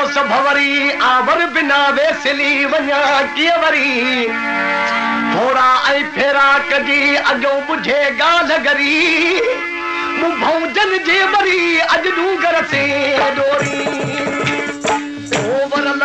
दोस्त भवरी आवर बिना वेसली वन्या किये वरी थोड़ा आई फेरा कढी अजो बुझे गाल गरी मूं भौजन जे वरी अज डूंगर से डोरी वरल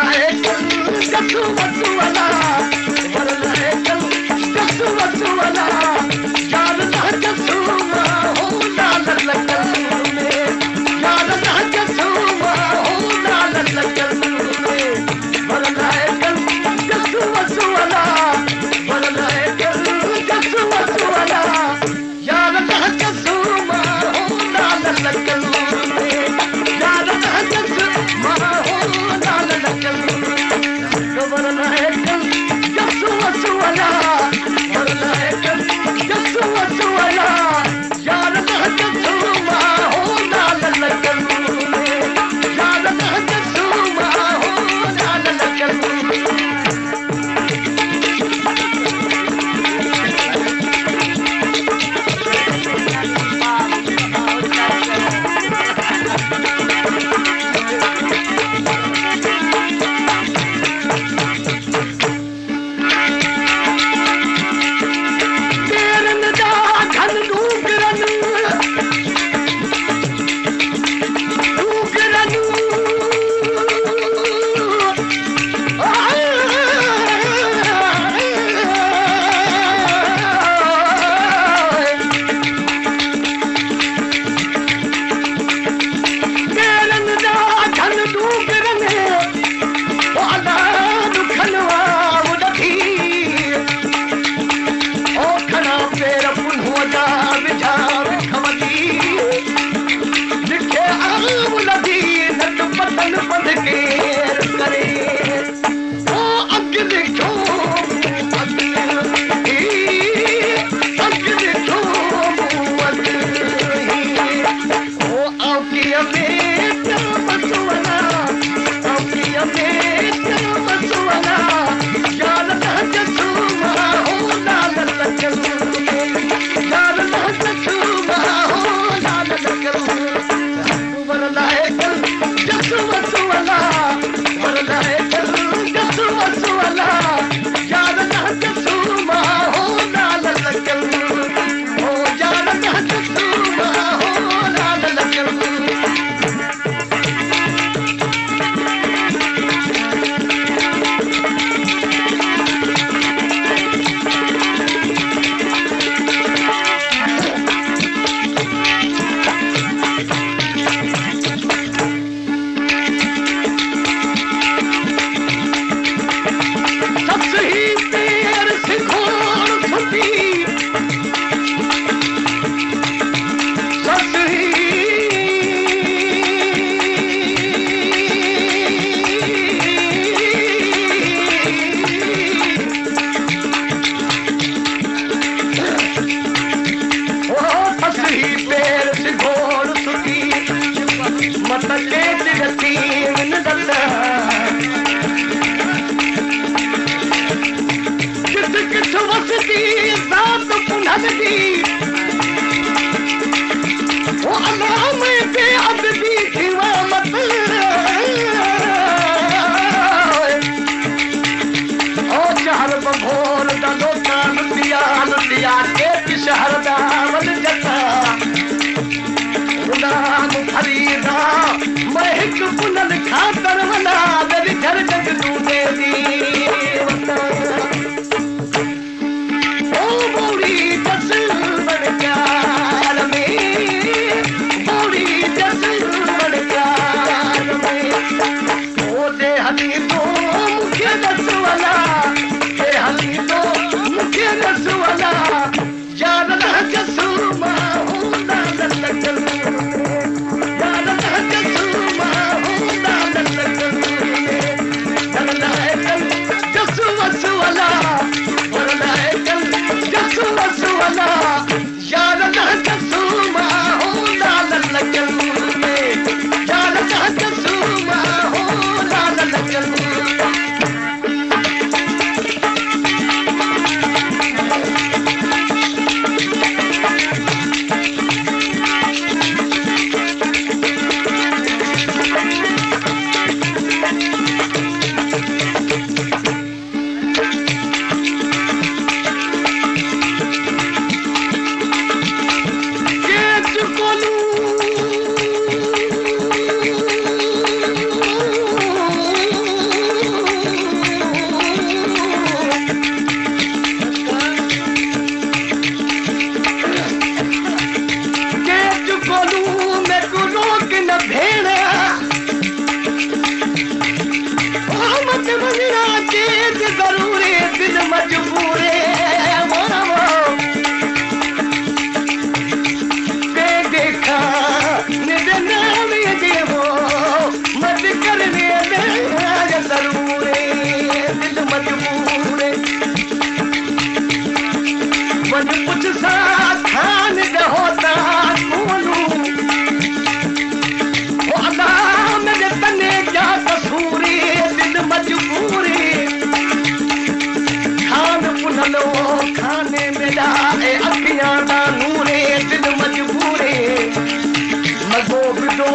पुनरती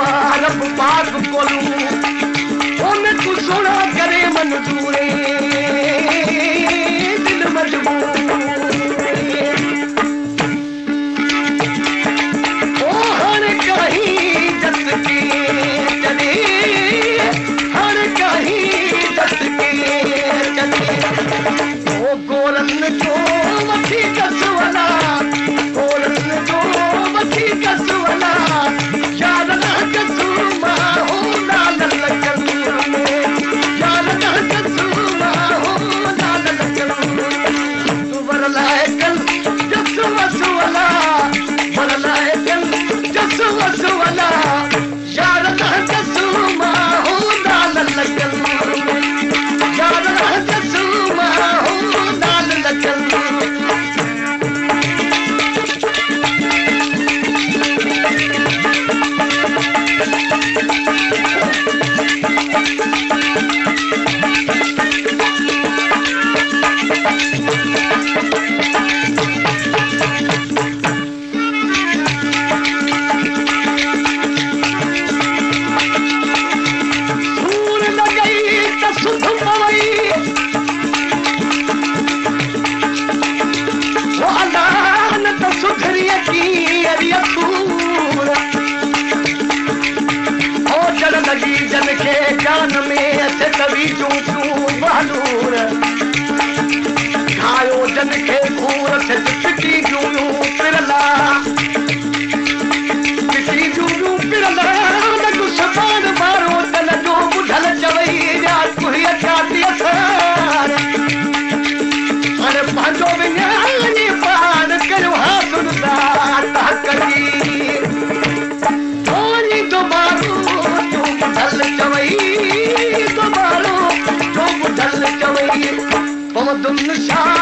हर चाही दे Chola you doing? I don't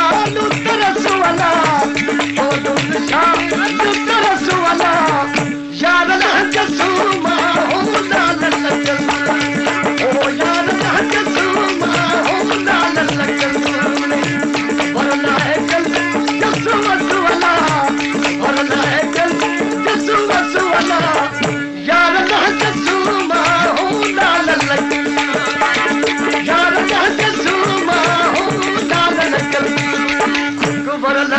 for the